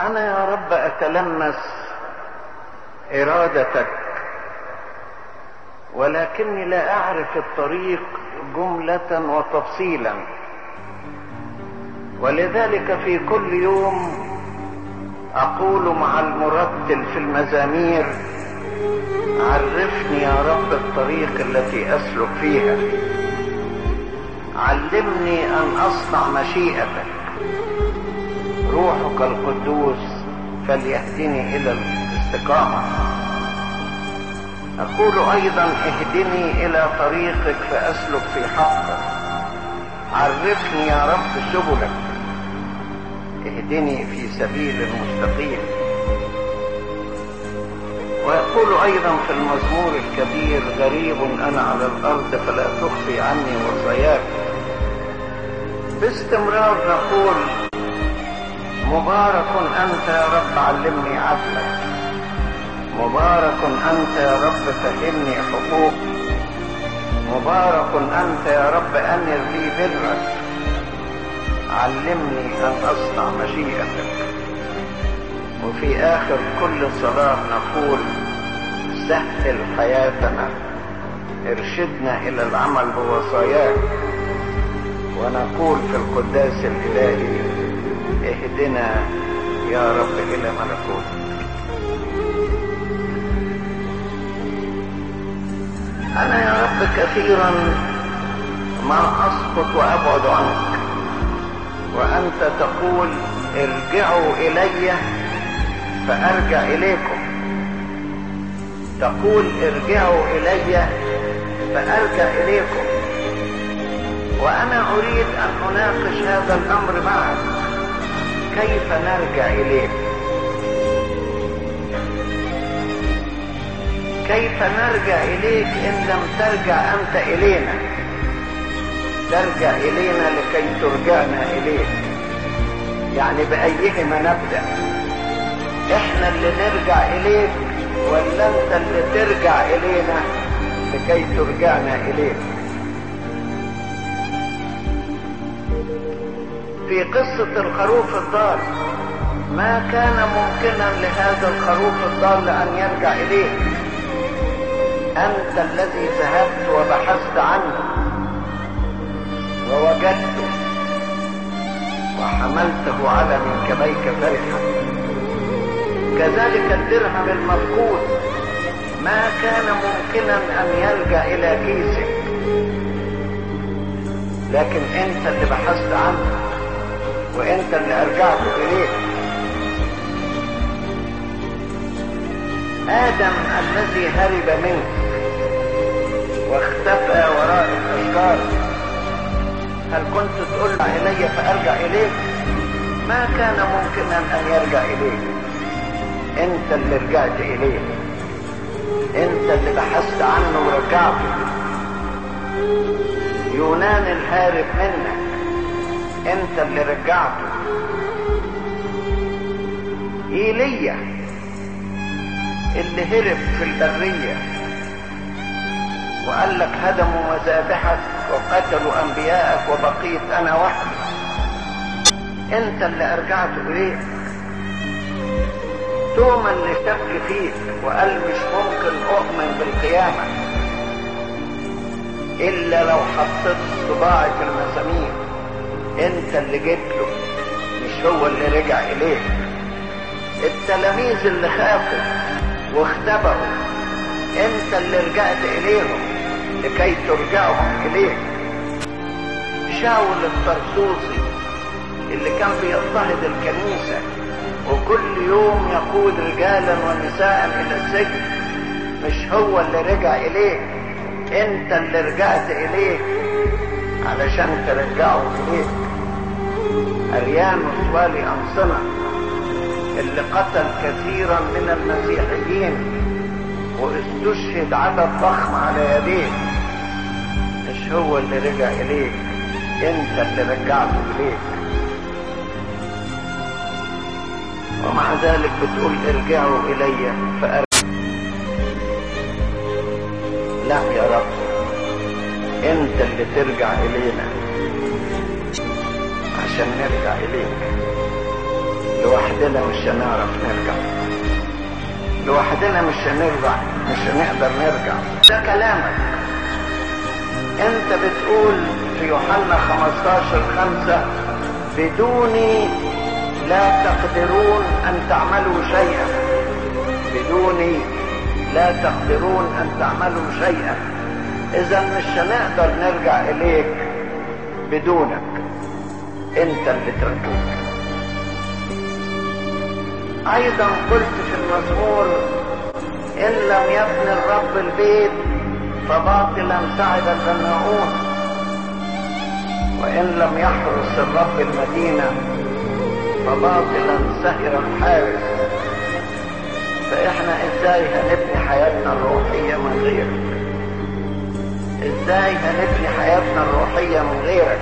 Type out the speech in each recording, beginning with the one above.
أنا يا رب أتلمس إرادتك ولكني لا أعرف الطريق جملة وتفصيلا. ولذلك في كل يوم أقول مع المرتل في المزامير عرفني يا رب الطريق التي أسلك فيها. علمني أن أصنع مشيئتك. روحك القدوس فليهدني إلى الاستقامة. أقول أيضا اهدني إلى طريقك فأسلك في حقك. عرفني يا رب سبلك. اهدني في سبيل المستقيم. ويقول أيضا في المزمور الكبير غريب أنا على الأرض فلا تخفي عني وصاياك باستمرار نقول مبارك أنت يا رب علمني عدلك. مبارك أنت يا رب فهمني حقوق مبارك أنت يا رب انر لي برك. علمني أن أصنع مشيئتك وفي آخر كل صلاة نقول سهل حياتنا. ارشدنا إلى العمل بوصاياك. ونقول في القداس الإلهي اهدنا يا رب إلى ملكوتك أنا يا رب كثيرا ما أسقط وأبعد عنك. وأنت تقول ارجعوا إلي فأرجع إليكم. تقول ارجعوا إلي فأرجع إليكم. وأنا أريد أن أناقش هذا الأمر معك. كيف نرجع اليك كيف نرجع إليك إن لم ترجع أنت إلينا؟ ترجع إلينا لكي ترجعنا إليك. يعني بأيهما نبدأ؟ إحنا اللي نرجع إليك ولا أنت اللي ترجع إلينا لكي ترجعنا إليك؟ في قصة الخروف الضال. ما كان ممكنا لهذا الخروف الضال أن يرجع اليك أنت الذي ذهبت وبحثت عنه ووجدته وحملته على منكبيك فرحا. كذلك الدرهم المفقود. ما كان ممكنا أن يلجأ إلى كيسك. لكن أنت اللي بحثت عنه. وإنت اللي ارجعته اليك آدم الذي هرب منك واختفى وراء الأشجار. هل كنت تقول إلي فأرجع إليك؟ ما كان ممكنا أن يرجع إليك. إنت اللي رجعت إليه. إنت اللي بحثت عنه ورجعته. يونان الهارب منك. انت اللي رجعته. إيليا اللي هرب في البرية وقال لك هدموا مذابحك وقتلوا انبياءك وبقيت أنا وحدي. انت اللي ارجعت إليك. توما اللي شك فيك وقال مش ممكن أؤمن بالقيامة إلا لو حطيت صباعي في المسامير. انت اللي جيت له مش هو اللي رجع اليك التلاميذ اللي خافوا واختبأوا انت اللي رجعت إليهم لكي ترجعهم إليك. شاول الطرسوسي اللي كان بيضطهد الكنيسة وكل يوم يقود رجالا ونساء إلى السجن مش هو اللي رجع إليك انت اللي رجعت إليك علشان ترجعه إليك. اريانوس والي انصنة اللي قتل كثيرا من المسيحيين واستشهد عدد ضخم على يديه. مش هو اللي رجع إليك أنت اللي رجعته إليك. ومع ذلك بتقول ارجعوا إلي فأرجع. لا يا رب أنت اللي ترجع إلينا. عشان نرجع اليك لوحدنا مش هنعرف نرجع. لوحدنا مش هنرجع مش هنقدر نرجع. ده كلامك. انت بتقول في يوحنا 15 5 بدوني لا تقدرون أن تعملوا شيئا. بدوني لا تقدرون أن تعملوا شيئا. اذا مش هنقدر نرجع إليك بدونك. انت اللي تركوك. أيضا قلت في المزمور إن لم يبني الرب البيت فباطلا تعب البناؤون وإن لم يحرس الرب المدينة فباطلا سهر الحارس. فإحنا إزاي هنبني حياتنا الروحية من غيرك؟ إزاي هنبني حياتنا الروحية من غيرك؟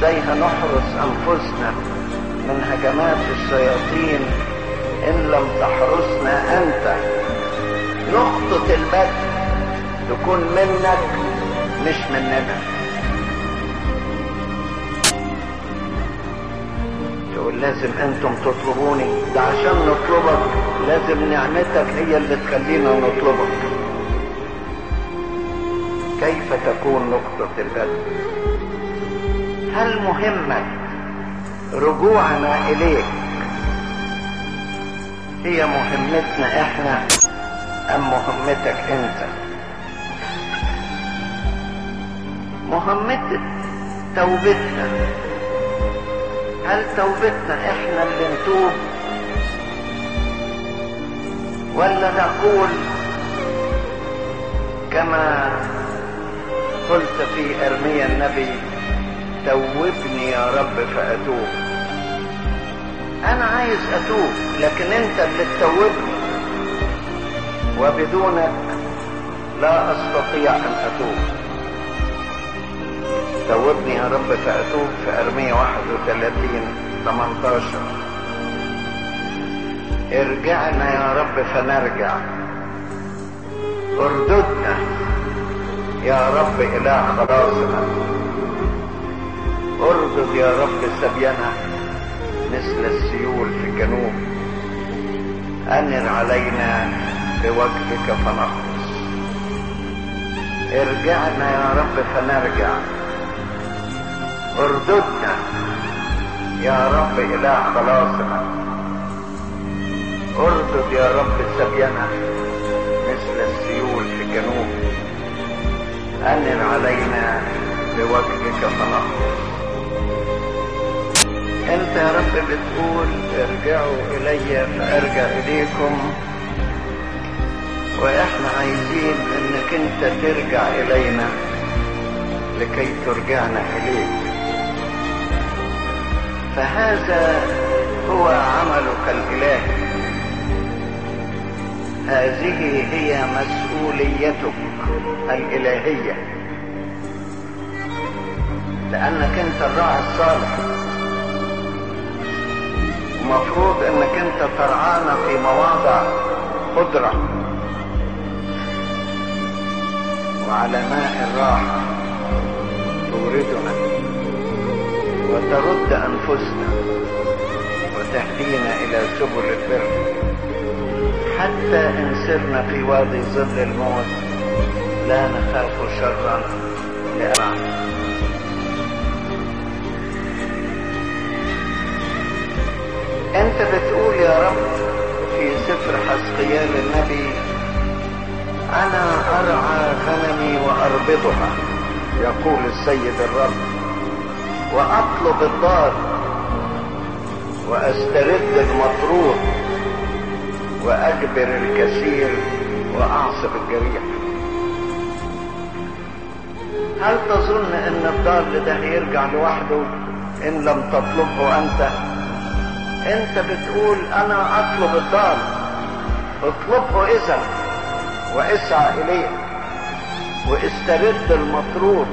إزاي هنحرس أنفسنا من هجمات الشياطين إن لم تحرسنا أنت. نقطة البدء تكون منك مش مننا. تقول لازم أنتم تطلبوني. ده عشان نطلبك. لازم نعمتك هي اللي تخلينا نطلبك. كيف تكون نقطة البدء؟ هل مهمة رجوعنا إليك. هي مهمتنا إحنا أم مهمتك أنت؟ مهمة توبتنا. هل توبتنا إحنا اللي نتوب؟ ولا نقول كما قلت في أرميا النبي توبني يا رب فأتوب. أنا عايز أتوب لكن أنت اللي تتوبني. وبدونك لا أستطيع أن أتوب. توبني يا رب فأتوب في أرمية 31 18 ارجعنا يا رب فنرجع. ارددنا يا رب اله خلاصنا اردد يا رب سبينا مثل السيول في الجنوب. أنر علينا بوجهك فنخلص ارجعنا يا رب فنرجع. ارددنا يا رب اله خلاصنا. اردد يا رب سبينا مثل السيول في الجنوب. أنر علينا بوجهك فنخلص أنت يا رب بتقول ارجعوا إلي فارجع إليكم. وإحنا عايزين إنك أنت ترجع إلينا لكي ترجعنا إليك. فهذا هو عملك الالهي هذه هي مسؤوليتك الإلهية. لأنك أنت الراعي الصالح. المفروض إنك أنت ترعانا في مواضع قدرة وعلى ماء الراحة توردنا وترد أنفسنا وتهدينا إلى سبل البر. حتى إن سرنا في وادي ظل الموت لا نخاف شرا لأمعنا أنت بتقول يا رب في سفر حسقيال النبي أنا أرعى غنمي وأربطها يقول السيد الرب وأطلب الضال وأسترد المطرود وأجبر الكثير وأعصب الجريح. هل تظن أن الضال ده هيرجع لوحده إن لم تطلبه أنت؟ انت بتقول أنا اطلب الضال. اطلبه إذا واسعى إليه واسترد المطرود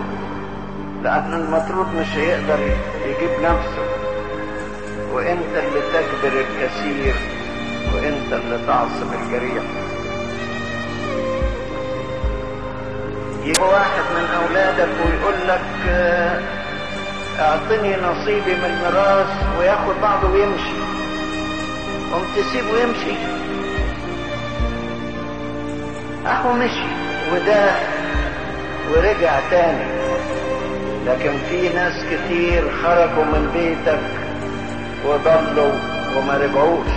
لأن المطرود مش هيقدر يجيب نفسه. وانت اللي تجبر الكثير وانت اللي تعصب الجريح. يجي واحد من أولادك ويقول لك أعطني نصيبي من الميراث وياخد بعضه ويمشي. قمت تسيبه يمشي اهو مشي وده ورجع تاني. لكن في ناس كتير خرجوا من بيتك وضلوا وما رجعوش.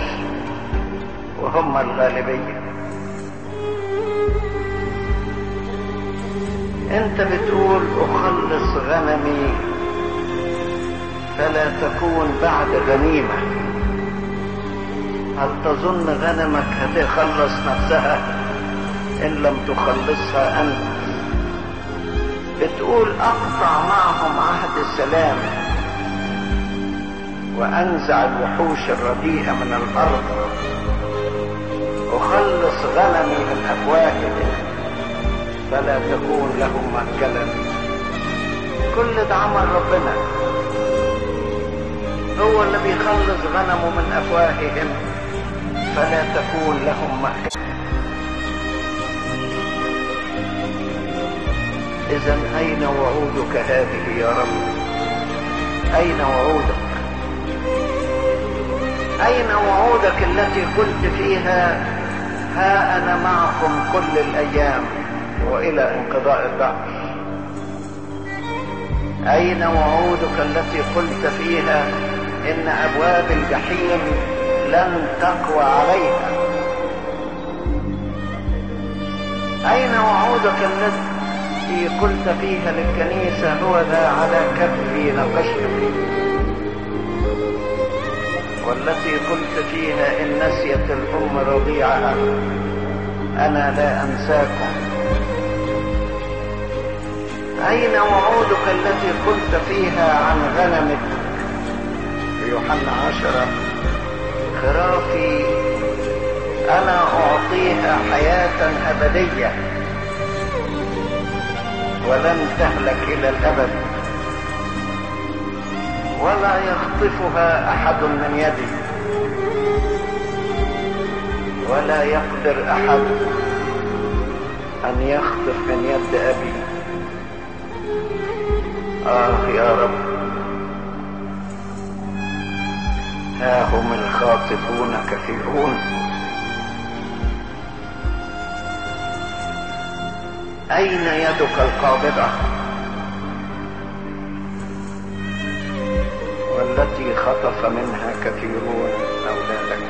وهم الغالبية. أنت بتقول أخلص غنمي فلا تكون بعد غنيمة. هل تظن غنمك هتخلص نفسها إن لم تخلصها أنت؟ بتقول أقطع معهم عهد السلام وأنزع الوحوش الرديئة من الأرض اخلص غنمي من أفواههم. فلا تكون لهم مأكلا كل ده عمل ربنا. هو اللي بيخلص غنمه من أفواههم فلا تكون لهم مأكلا اذا أين وعودك هذه يا رب؟ أين وعودك؟ أين وعودك التي قلت فيها ها أنا معكم كل الأيام وإلى انقضاء الدهر أين وعودك التي قلت فيها إن أبواب الجحيم لن تقوى عليها أين وعودك التي قلت فيها للكنيسة هو ذا على كفي نقشت والتي قلت فيها إن نسيت الأم رضيعها أنا لا أنساكم. أين وعودك التي قلت فيها عن غنمك؟ يوحنا عشرة. خرافي أنا أعطيها حياة أبدية. ولن تهلك إلى الأبد. ولا يخطفها أحد من يدي. ولا يقدر أحد أن يخطف من يد أبي. آه يا رب. ها هم الخاطفون كثيرون. أين يدك القابضة؟ والتي خطف منها كثيرون أولادك.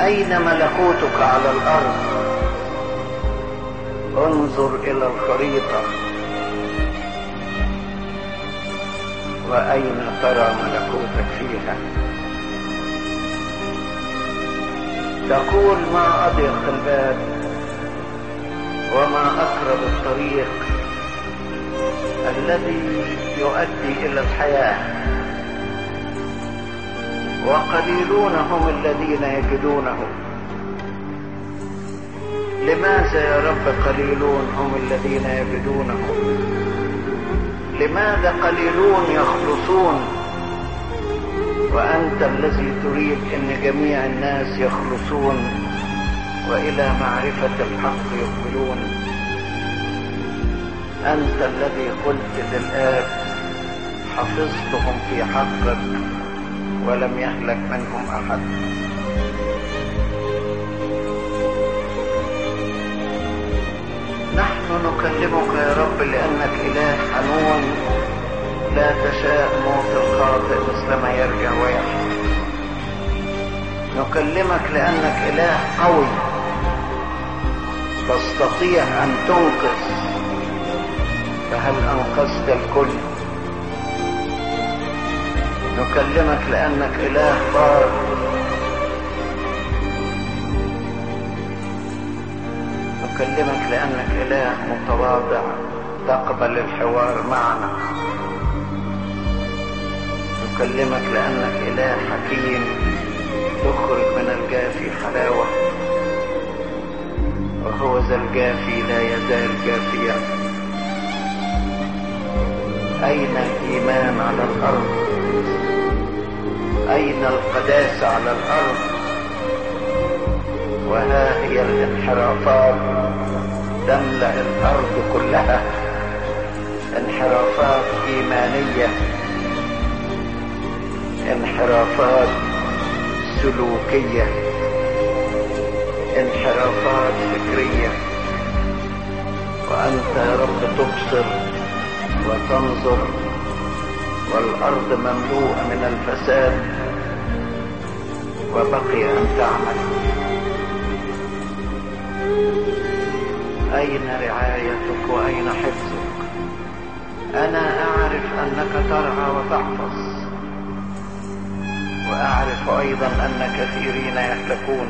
أين ملكوتك على الأرض؟ انظر إلى الخريطة. وأين ترى ملكوتك فيها؟ تقول ما أضيق الباب وما أقرب الطريق الذي يؤدي إلى الحياة. وقليلون هم الذين يجدونه. لماذا يا رب قليلون هم الذين يجدونه لماذا قليلون يخلصون؟ وأنت الذي تريد أن جميع الناس يخلصون وإلى معرفة الحق يقبلون. أنت الذي قلت للآب حفظتهم في حقك ولم يهلك منهم أحد. نحن نكلمك يا رب لأنك إله حنون. لا تشاء موت الخاطئ مثلما يرجع ويحيى نكلمك لأنك إله قوي. تستطيع أن تنقذ. فهل أنقذت الكل؟ نكلمك لأنك إله بار نكلمك لأنك إله متواضع. تقبل الحوار معنا. نكلمك لأنك إله حكيم. تخرج من الجافي حلاوة. وهو ذا الجافي لا يزال جافيا. أين الإيمان على الأرض؟ أين القداسة على الأرض؟ وها هي الانحرافات؟ تملأ الأرض كلها. انحرافات إيمانية. انحرافات سلوكية. انحرافات فكرية. وأنت يا رب تبصر وتنظر والأرض مملوءة من الفساد وبقي أن تعمل. أين رعايتك وأين حفظك؟ أنا أعرف أنك ترعى وتحفظ. وأعرف أيضا أن كثيرين يهلكون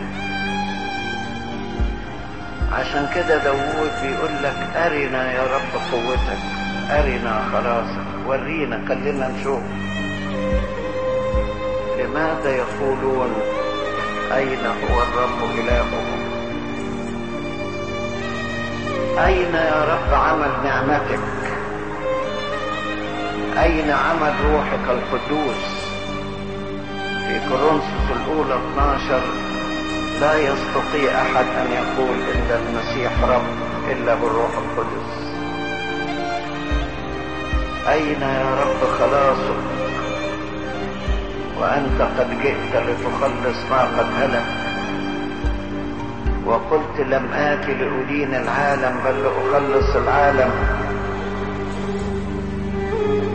عشان كده داوود بيقول لك أرنا يا رب قوتك. أرنا خلاصك. ورينا خلينا نشوف. لماذا يقولون أين هو الرب إلههم؟ أين يا رب عمل نعمتك؟ أين عمل روحك القدوس؟ في كورنثوس الأولى 12 لا يستطيع أحد أن يقول ان المسيح رب إلا بالروح القدس. أين يا رب خلاصك؟ وأنت قد جئت لتخلص ما قد هلك. وقلت لم آت لأدين العالم بل لأخلص العالم.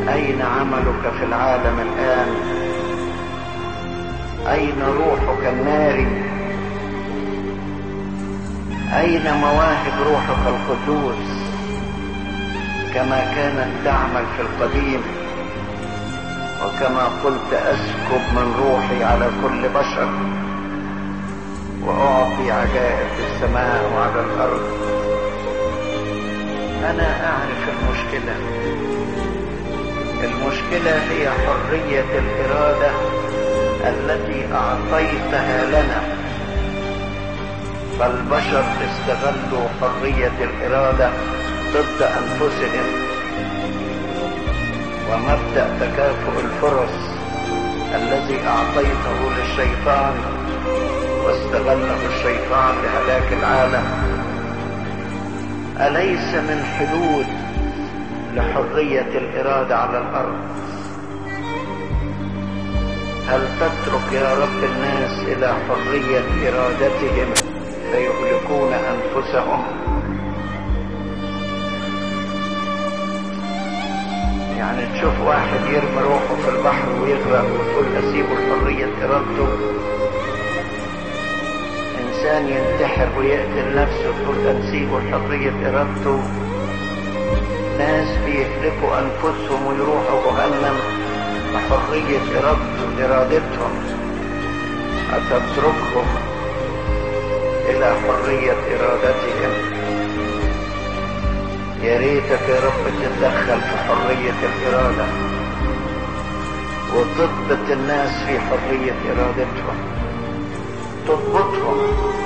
أين عملك في العالم الآن؟ أين روحك الناري أين مواهب روحك القدوس؟ كما كانت تعمل في القديم وكما قلت أسكب من روحي على كل بشر. وأعطي عجائب في السماء وعلى الأرض. أنا أعرف المشكلة. المشكلة هي حرية الإرادة التي أعطيتها لنا. فالبشر استغلوا حرية الإرادة ضد أنفسهم. ومبدأ تكافؤ الفرص الذي أعطيته للشيطان واستغله الشيطان لهلاك العالم. أليس من حدود لحرية الإرادة على الأرض؟ هل تترك يا رب الناس إلى حرية إرادتهم فيهلكون أنفسهم؟ يعني تشوف واحد يرمي روحه في البحر ويغرق وتقول أسيبه حرية إرادته؟ إنسان ينتحر ويقتل نفسه أسيبه حرية إرادته ناس بيهلكوا أنفسهم ويروحوا جهنم. بحرية إرادته إرادتهم أتتركهم إلى حرية إرادتهم. يا ريتك يا رب تتدخل في حرية الإرادة. وتضبط الناس في حرية إرادتهم. تضبطهم.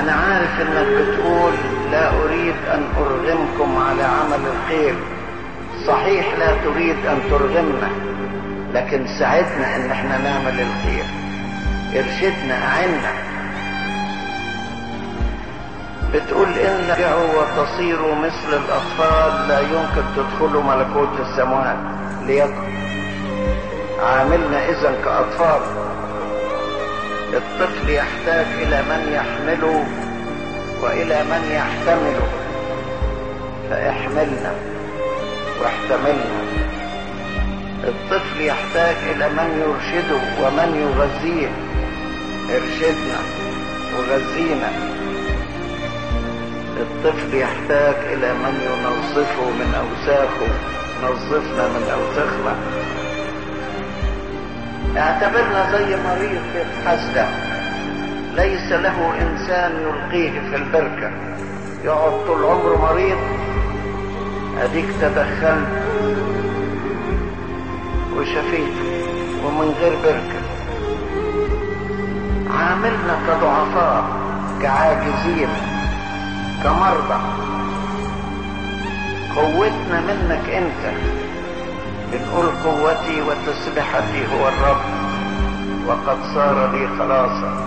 أنا عارف إنك بتقول لا أريد أن أرغمكم على عمل الخير. صحيح لا تريد أن ترغمنا لكن ساعدنا إن إحنا نعمل الخير. ارشدنا أعنا بتقول إن ترجعوا وتصيروا مثل الأطفال لا يمكن تدخلوا ملكوت السماوات ليكن عاملنا إذا كأطفال. الطفل يحتاج إلى من يحمله وإلى من يحتمله. فاحملنا واحتملنا. الطفل يحتاج إلى من يرشده ومن يغذيه. ارشدنا وغذينا. الطفل يحتاج إلى من ينظفه من أوساخه. نظفنا من أوساخنا. اعتبرنا زي مريض يتحسن ليس له إنسان يلقيه في البركة. يقعد طول عمره مريض. أديك تدخلت وشفيته ومن غير بركة. عاملنا كضعفاء. كعاجزين. كمرضى. قوتنا منك أنت. بنقول قوتي وتسبحتي هو الرب. وقد صار لي خلاصا.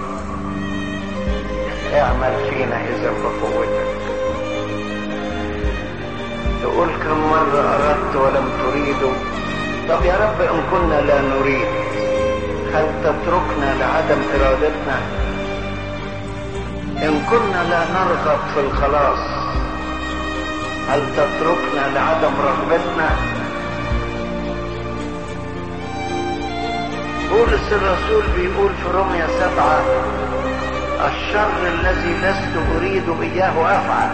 اعمل فينا اذا بقوتك تقول كم مرة أردت ولم تريدوا طب يا رب إن كنا لا نريد. هل تتركنا لعدم إرادتنا؟ إن كنا لا نرغب في الخلاص هل تتركنا لعدم رغبتنا؟ بولس الرسول بيقول في روميا سبعة الشر الذي لست أريد إياه أفعل.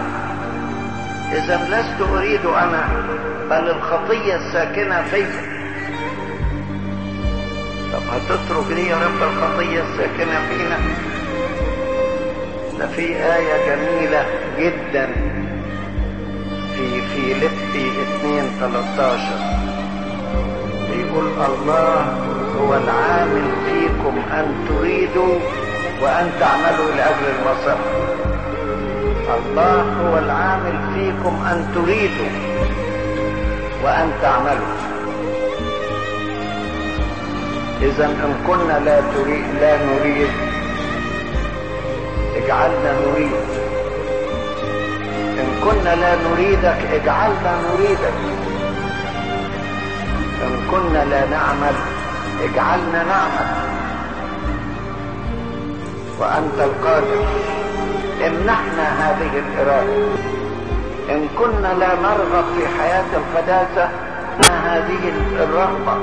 إذا لست أريد أنا بل الخطية الساكنة فيا. طب هتترك لي يا رب الخطية الساكنة فينا؟ ده في آية جميلة جدا. في فيليبي 2 13 بيقول الله هو العامل فيكم أن تريدوا وأن تعملوا لأجل المصر الله هو العامل فيكم أن تريدوا وأن تعملوا. إذا إن كنا لا تريد لا نريد اجعلنا نريد. إن كنا لا نريدك اجعلنا نريدك. إن كنا لا نعمل. اجعلنا نعمل. وأنت القادر امنحنا هذه الإرادة. إن كنا لا نرغب في حياة القداسة ما هذه الرغبة؟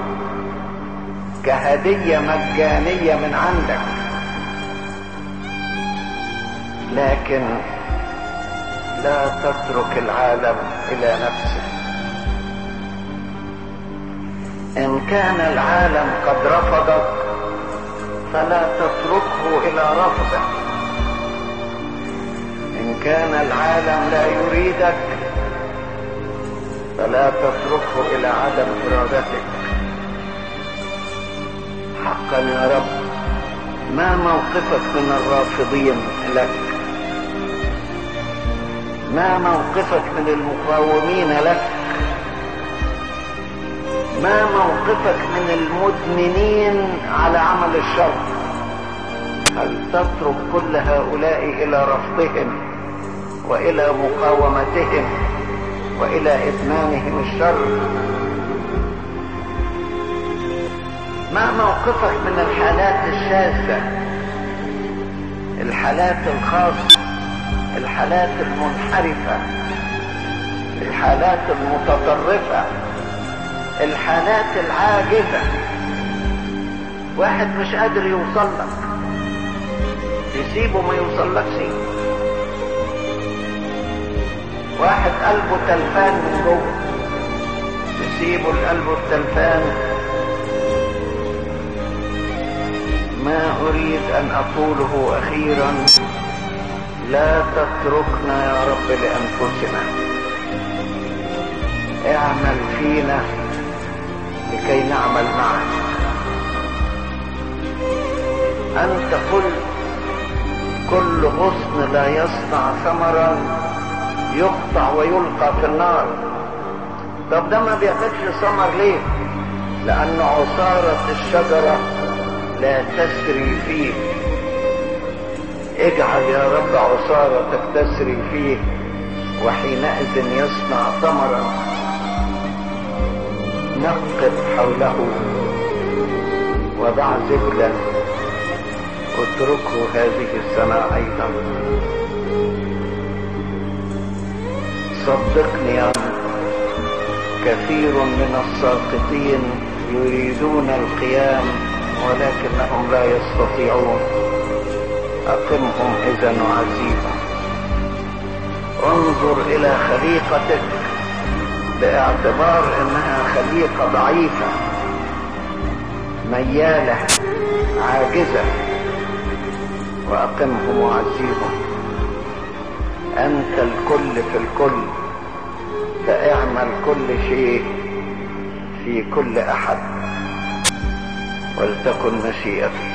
كهدية مجانية من عندك. لكن لا تترك العالم إلى نفسه. إن كان العالم قد رفضك فلا تتركه إلى رفضه إن كان العالم لا يريدك فلا تتركه إلى عدم إرادتك. حقا يا رب ما موقفك من الرافضين لك؟ ما موقفك من المقاومين لك؟ ما موقفك من المدمنين على عمل الشر؟ هل تترك كل هؤلاء إلى رفضهم وإلى مقاومتهم وإلى إدمانهم الشر؟ ما موقفك من الحالات الشاذة الحالات الخاصة الحالات المنحرفة الحالات المتطرفة؟ الحالات العاجزة. واحد مش قادر يوصل لك. تسيبه ما يوصلكش. واحد قلبه تلفان من جوه. تسيبه القلب التلفان ما أريد أن أقوله أخيرا. لا تتركنا يا رب لأنفسنا. اعمل فينا لكي نعمل معك. أنت قلت كل غصن لا يصنع ثمرا يقطع ويلقى في النار. طب ده ما بياخدش ثمر ليه؟ لأن عصارة الشجرة لا تسري فيه. اجعل يا رب عصارتك تسري فيه وحينئذ يصنع ثمرا. نقب حوله وضع زبلا اتركه هذه السنة أيضا. صدقني يا كثير من الساقطين يريدون القيام ولكنهم لا يستطيعون. أقمهم إذا وعزيهم. انظر إلى خليقتك. باعتبار إنها خليقة ضعيفة ميالة عاجزة واقمهم وعزيهم أنت الكل في الكل فاعمل كل شيء في كل أحد ولتكن مشيئتك.